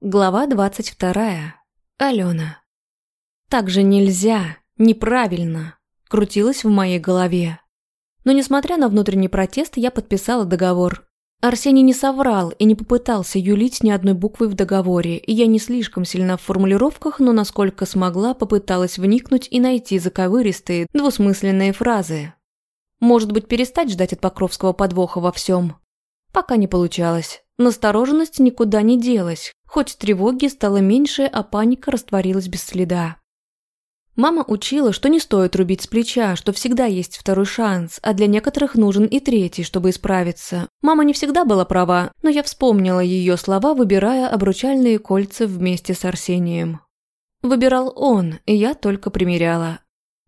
Глава двадцать вторая. Алена. «Так же нельзя, неправильно», — крутилось в моей голове. Но несмотря на внутренний протест, я подписала договор. Арсений не соврал и не попытался юлить ни одной буквы в договоре, и я не слишком сильна в формулировках, но насколько смогла, попыталась вникнуть и найти заковыристые, двусмысленные фразы. Может быть, перестать ждать от Покровского подвоха во всем? Пока не получалось. Настороженность никуда не делась, хоть тревоги стало меньше, а паника растворилась без следа. Мама учила, что не стоит рубить с плеча, что всегда есть второй шанс, а для некоторых нужен и третий, чтобы исправиться. Мама не всегда была права, но я вспомнила ее слова, выбирая обручальные кольца вместе с Арсением. Выбирал он, и я только примеряла.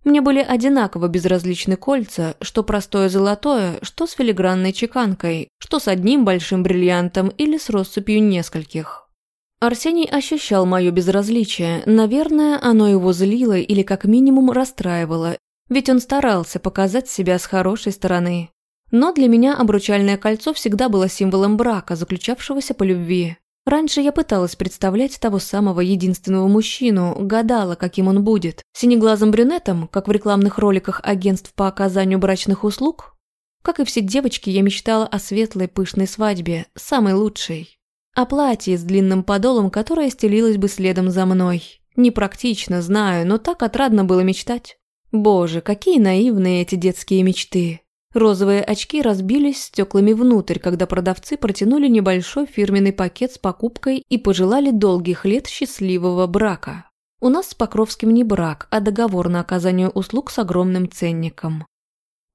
Мне были одинаково безразличны кольца, что простое золотое, что с филигранной чеканкой, что с одним большим бриллиантом или с россыпью нескольких. Арсений ощущал мое безразличие. Наверное, оно его злило или как минимум расстраивало, ведь он старался показать себя с хорошей стороны. Но для меня обручальное кольцо всегда было символом брака, заключавшегося по любви. Раньше я пыталась представлять того самого единственного мужчину, гадала, каким он будет. Синеглазым брюнетом, как в рекламных роликах агентств по оказанию брачных услуг? Как и все девочки, я мечтала о светлой пышной свадьбе, самой лучшей. О платье с длинным подолом, которое стелилось бы следом за мной. Непрактично, знаю, но так отрадно было мечтать. Боже, какие наивные эти детские мечты. Розовые очки разбились стеклами внутрь, когда продавцы протянули небольшой фирменный пакет с покупкой и пожелали долгих лет счастливого брака. У нас с Покровским не брак, а договор на оказание услуг с огромным ценником.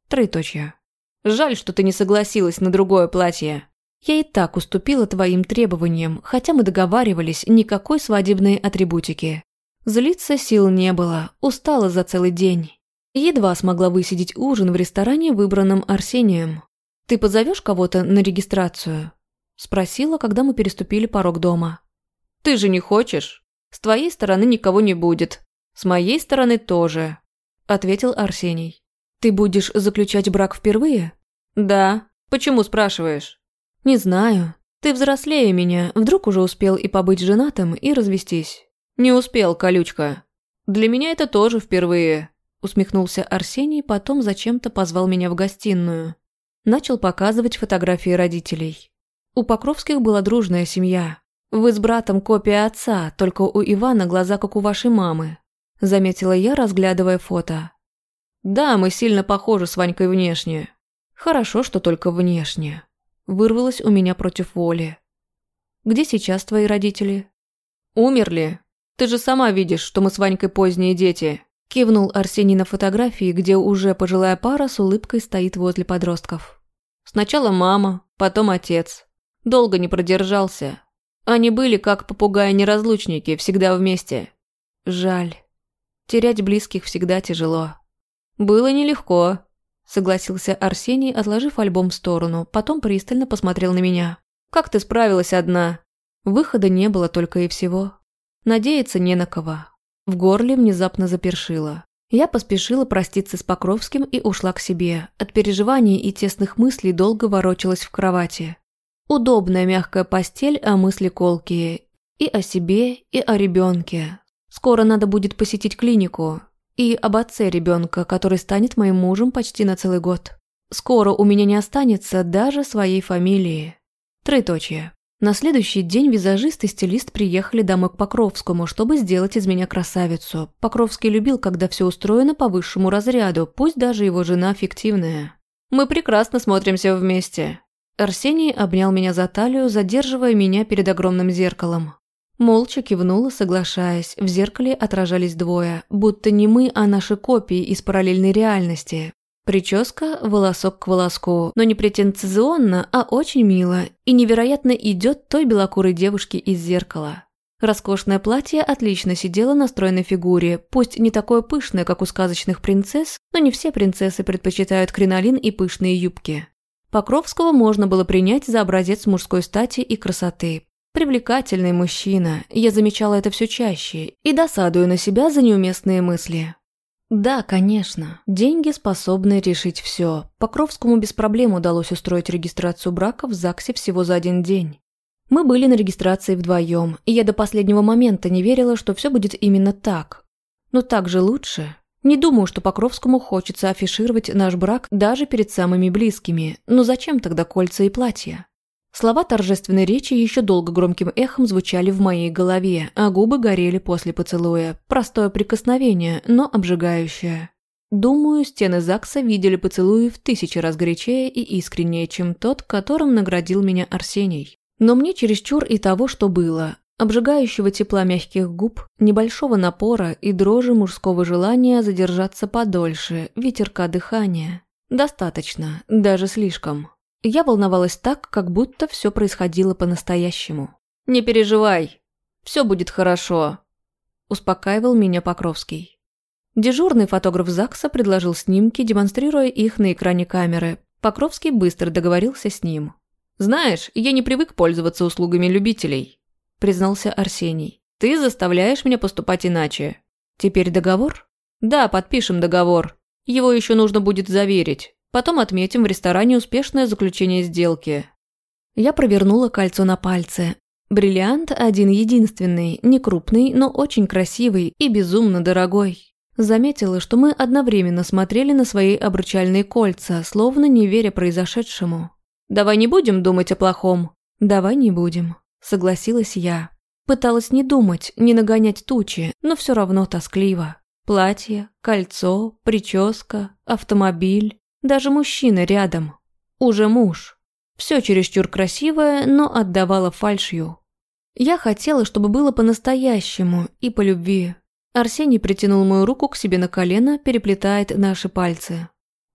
Троеточие. Жаль, что ты не согласилась на другое платье. Я и так уступила твоим требованиям, хотя мы договаривались никакой свадебной атрибутики. Злиться сил не было, устала за целый день. Едва смогла высидеть ужин в ресторане, выбранном Арсением. «Ты позовешь кого-то на регистрацию?» Спросила, когда мы переступили порог дома. «Ты же не хочешь? С твоей стороны никого не будет. С моей стороны тоже», — ответил Арсений. «Ты будешь заключать брак впервые?» «Да. Почему спрашиваешь?» «Не знаю. Ты взрослее меня, вдруг уже успел и побыть женатым, и развестись». «Не успел, колючка. Для меня это тоже впервые», – усмехнулся Арсений, потом зачем-то позвал меня в гостиную. Начал показывать фотографии родителей. У Покровских была дружная семья. Вы с братом копия отца, только у Ивана глаза, как у вашей мамы», – заметила я, разглядывая фото. «Да, мы сильно похожи с Ванькой внешне. Хорошо, что только внешне вырвалось у меня против воли. «Где сейчас твои родители?» «Умерли. Ты же сама видишь, что мы с Ванькой поздние дети», кивнул Арсений на фотографии, где уже пожилая пара с улыбкой стоит возле подростков. «Сначала мама, потом отец. Долго не продержался. Они были как попугаи-неразлучники, всегда вместе. Жаль. Терять близких всегда тяжело. Было нелегко, согласился Арсений, отложив альбом в сторону, потом пристально посмотрел на меня. «Как ты справилась одна?» Выхода не было только и всего. Надеяться не на кого. В горле внезапно запершило. Я поспешила проститься с Покровским и ушла к себе. От переживаний и тесных мыслей долго ворочалась в кровати. Удобная мягкая постель, а мысли колкие. И о себе, и о ребенке. Скоро надо будет посетить клинику и об отце ребенка, который станет моим мужем почти на целый год. Скоро у меня не останется даже своей фамилии. Троеточие. На следующий день визажист и стилист приехали домой к Покровскому, чтобы сделать из меня красавицу. Покровский любил, когда все устроено по высшему разряду, пусть даже его жена фиктивная. «Мы прекрасно смотримся вместе». Арсений обнял меня за талию, задерживая меня перед огромным зеркалом. Молча кивнула, соглашаясь. В зеркале отражались двое, будто не мы, а наши копии из параллельной реальности. Прическа волосок к волоску, но не претенциозно, а очень мило и невероятно идет той белокурой девушке из зеркала. Роскошное платье отлично сидело на стройной фигуре, пусть не такое пышное, как у сказочных принцесс, но не все принцессы предпочитают кринолин и пышные юбки. Покровского можно было принять за образец мужской стати и красоты, Привлекательный мужчина, я замечала это все чаще и досадую на себя за неуместные мысли. Да, конечно, деньги способны решить все. Покровскому без проблем удалось устроить регистрацию брака в ЗАГСе всего за один день. Мы были на регистрации вдвоем, и я до последнего момента не верила, что все будет именно так. Но так же лучше. Не думаю, что Покровскому хочется афишировать наш брак даже перед самыми близкими, но зачем тогда кольца и платья? Слова торжественной речи еще долго громким эхом звучали в моей голове, а губы горели после поцелуя. Простое прикосновение, но обжигающее. Думаю, стены ЗАГСа видели поцелуи в тысячи раз горячее и искреннее, чем тот, которым наградил меня Арсений. Но мне чересчур и того, что было. Обжигающего тепла мягких губ, небольшого напора и дрожи мужского желания задержаться подольше, ветерка дыхания. Достаточно, даже слишком. Я волновалась так, как будто все происходило по-настоящему. «Не переживай, все будет хорошо», – успокаивал меня Покровский. Дежурный фотограф ЗАГСа предложил снимки, демонстрируя их на экране камеры. Покровский быстро договорился с ним. «Знаешь, я не привык пользоваться услугами любителей», – признался Арсений. «Ты заставляешь меня поступать иначе». «Теперь договор?» «Да, подпишем договор. Его еще нужно будет заверить. Потом отметим в ресторане успешное заключение сделки. Я провернула кольцо на пальце. Бриллиант один-единственный, не крупный, но очень красивый и безумно дорогой. Заметила, что мы одновременно смотрели на свои обручальные кольца, словно не веря произошедшему. «Давай не будем думать о плохом». «Давай не будем», — согласилась я. Пыталась не думать, не нагонять тучи, но все равно тоскливо. Платье, кольцо, прическа, автомобиль. Даже мужчина рядом. Уже муж. Все чересчур красивое, но отдавало фальшью. Я хотела, чтобы было по-настоящему и по любви. Арсений притянул мою руку к себе на колено, переплетает наши пальцы.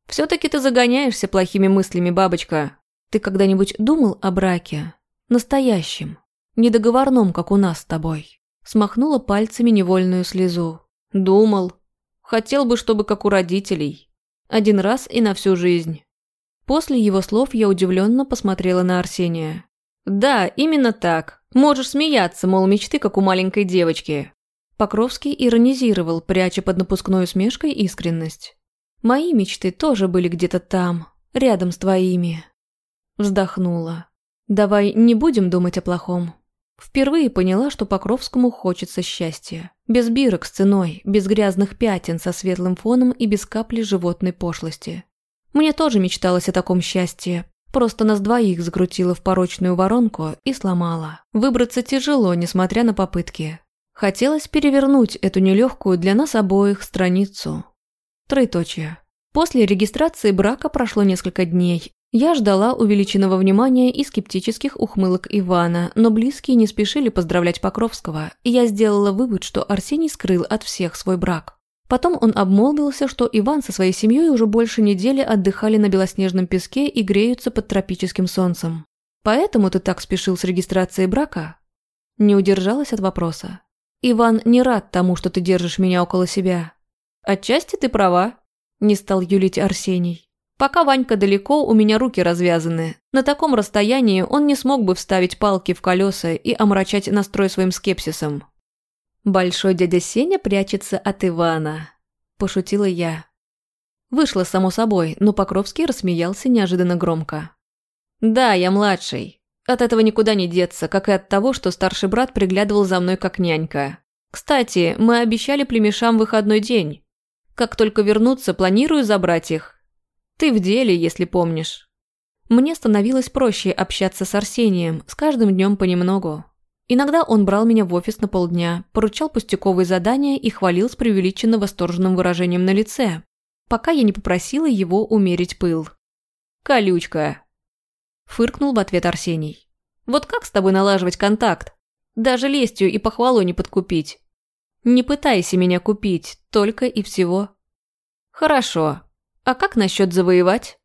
«Все-таки ты загоняешься плохими мыслями, бабочка. Ты когда-нибудь думал о браке? Настоящем. Недоговорном, как у нас с тобой?» Смахнула пальцами невольную слезу. «Думал. Хотел бы, чтобы как у родителей. Один раз и на всю жизнь. После его слов я удивленно посмотрела на Арсения. «Да, именно так. Можешь смеяться, мол, мечты, как у маленькой девочки». Покровский иронизировал, пряча под напускной усмешкой искренность. «Мои мечты тоже были где-то там, рядом с твоими». Вздохнула. «Давай не будем думать о плохом. Впервые поняла, что Покровскому хочется счастья. Без бирок с ценой, без грязных пятен со светлым фоном и без капли животной пошлости. Мне тоже мечталось о таком счастье. Просто нас двоих закрутила в порочную воронку и сломала. Выбраться тяжело, несмотря на попытки. Хотелось перевернуть эту нелегкую для нас обоих страницу. Троеточие. После регистрации брака прошло несколько дней, я ждала увеличенного внимания и скептических ухмылок Ивана, но близкие не спешили поздравлять Покровского, и я сделала вывод, что Арсений скрыл от всех свой брак. Потом он обмолвился, что Иван со своей семьей уже больше недели отдыхали на белоснежном песке и греются под тропическим солнцем. «Поэтому ты так спешил с регистрацией брака?» Не удержалась от вопроса. «Иван не рад тому, что ты держишь меня около себя». «Отчасти ты права», – не стал юлить Арсений. Пока Ванька далеко, у меня руки развязаны. На таком расстоянии он не смог бы вставить палки в колеса и омрачать настрой своим скепсисом. «Большой дядя Сеня прячется от Ивана», – пошутила я. Вышло само собой, но Покровский рассмеялся неожиданно громко. «Да, я младший. От этого никуда не деться, как и от того, что старший брат приглядывал за мной как нянька. Кстати, мы обещали племешам выходной день. Как только вернутся, планирую забрать их. Ты в деле, если помнишь. Мне становилось проще общаться с Арсением, с каждым днем понемногу. Иногда он брал меня в офис на полдня, поручал пустяковые задания и хвалил с преувеличенно восторженным выражением на лице, пока я не попросила его умерить пыл. «Колючка!» Фыркнул в ответ Арсений. «Вот как с тобой налаживать контакт? Даже лестью и похвалу не подкупить. Не пытайся меня купить, только и всего». «Хорошо», а как насчет завоевать?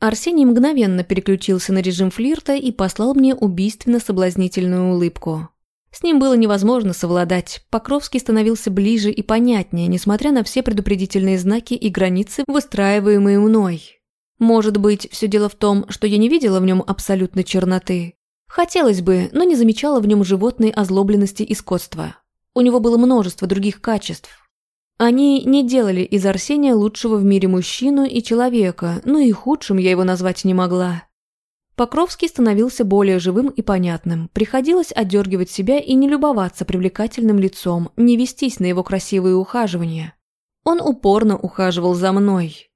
Арсений мгновенно переключился на режим флирта и послал мне убийственно-соблазнительную улыбку. С ним было невозможно совладать. Покровский становился ближе и понятнее, несмотря на все предупредительные знаки и границы, выстраиваемые мной. Может быть, все дело в том, что я не видела в нем абсолютной черноты. Хотелось бы, но не замечала в нем животной озлобленности и скотства. У него было множество других качеств, они не делали из Арсения лучшего в мире мужчину и человека, но и худшим я его назвать не могла. Покровский становился более живым и понятным. Приходилось отдергивать себя и не любоваться привлекательным лицом, не вестись на его красивые ухаживания. Он упорно ухаживал за мной.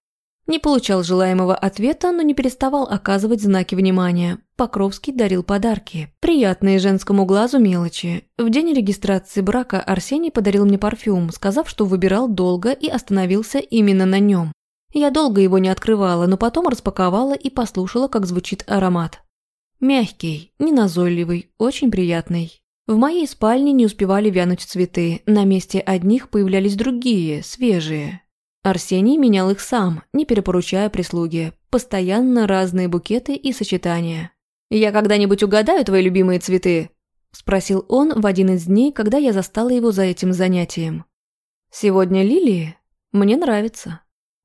Не получал желаемого ответа, но не переставал оказывать знаки внимания. Покровский дарил подарки. Приятные женскому глазу мелочи. В день регистрации брака Арсений подарил мне парфюм, сказав, что выбирал долго и остановился именно на нем. Я долго его не открывала, но потом распаковала и послушала, как звучит аромат. Мягкий, неназойливый, очень приятный. В моей спальне не успевали вянуть цветы, на месте одних появлялись другие, свежие. Арсений менял их сам, не перепоручая прислуге. Постоянно разные букеты и сочетания. «Я когда-нибудь угадаю твои любимые цветы?» – спросил он в один из дней, когда я застала его за этим занятием. «Сегодня лилии? Мне нравится».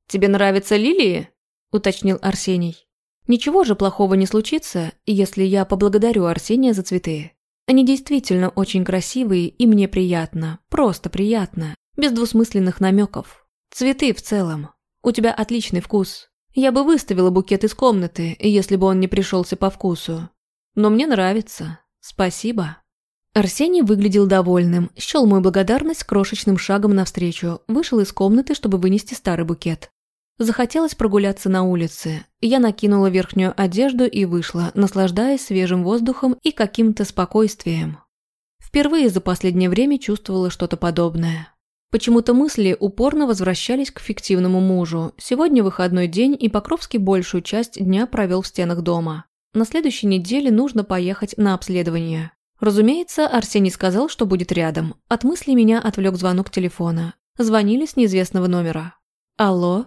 «Тебе нравятся лилии?» – уточнил Арсений. «Ничего же плохого не случится, если я поблагодарю Арсения за цветы. Они действительно очень красивые, и мне приятно, просто приятно, без двусмысленных намеков. Цветы в целом. У тебя отличный вкус. Я бы выставила букет из комнаты, если бы он не пришелся по вкусу. Но мне нравится. Спасибо». Арсений выглядел довольным, счел мою благодарность крошечным шагом навстречу, вышел из комнаты, чтобы вынести старый букет. Захотелось прогуляться на улице. Я накинула верхнюю одежду и вышла, наслаждаясь свежим воздухом и каким-то спокойствием. Впервые за последнее время чувствовала что-то подобное. Почему-то мысли упорно возвращались к фиктивному мужу. Сегодня выходной день, и Покровский большую часть дня провел в стенах дома. На следующей неделе нужно поехать на обследование. Разумеется, Арсений сказал, что будет рядом. От мысли меня отвлек звонок телефона. Звонили с неизвестного номера. «Алло?»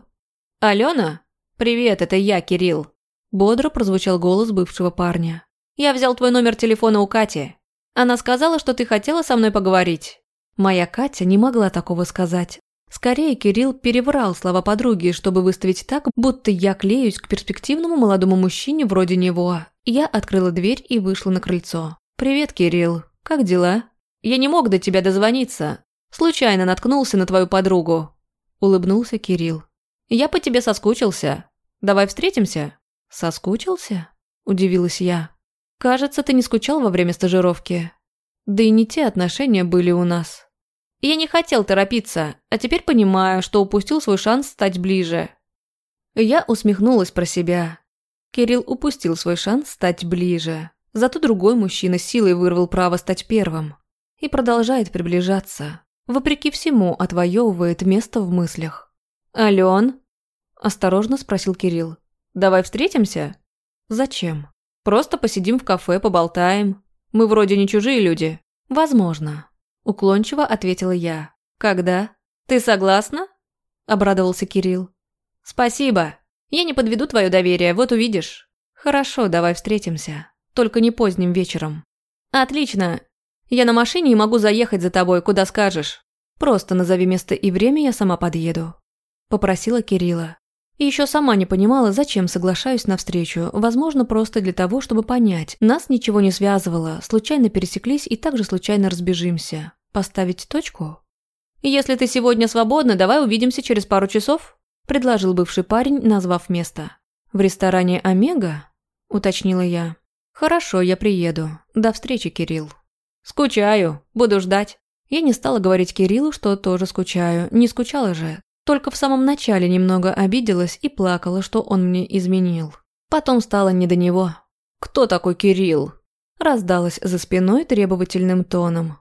«Алена? Привет, это я, Кирилл». Бодро прозвучал голос бывшего парня. «Я взял твой номер телефона у Кати. Она сказала, что ты хотела со мной поговорить». Моя Катя не могла такого сказать. Скорее, Кирилл переврал слова подруги, чтобы выставить так, будто я клеюсь к перспективному молодому мужчине вроде него. Я открыла дверь и вышла на крыльцо. «Привет, Кирилл. Как дела?» «Я не мог до тебя дозвониться. Случайно наткнулся на твою подругу». Улыбнулся Кирилл. «Я по тебе соскучился. Давай встретимся?» «Соскучился?» Удивилась я. «Кажется, ты не скучал во время стажировки. Да и не те отношения были у нас». Я не хотел торопиться, а теперь понимаю, что упустил свой шанс стать ближе. Я усмехнулась про себя. Кирилл упустил свой шанс стать ближе. Зато другой мужчина силой вырвал право стать первым. И продолжает приближаться. Вопреки всему, отвоевывает место в мыслях. «Ален?» – осторожно спросил Кирилл. «Давай встретимся?» «Зачем?» «Просто посидим в кафе, поболтаем. Мы вроде не чужие люди». «Возможно. Уклончиво ответила я. «Когда? Ты согласна?» Обрадовался Кирилл. «Спасибо. Я не подведу твое доверие, вот увидишь». «Хорошо, давай встретимся. Только не поздним вечером». «Отлично. Я на машине и могу заехать за тобой, куда скажешь. Просто назови место и время, я сама подъеду». Попросила Кирилла. И еще сама не понимала, зачем соглашаюсь на встречу. Возможно, просто для того, чтобы понять. Нас ничего не связывало, случайно пересеклись и также случайно разбежимся. Поставить точку? «Если ты сегодня свободна, давай увидимся через пару часов», – предложил бывший парень, назвав место. «В ресторане «Омега»?» – уточнила я. «Хорошо, я приеду. До встречи, Кирилл». «Скучаю. Буду ждать». Я не стала говорить Кириллу, что тоже скучаю. Не скучала же. Только в самом начале немного обиделась и плакала, что он мне изменил. Потом стало не до него. «Кто такой Кирилл?» Раздалась за спиной требовательным тоном.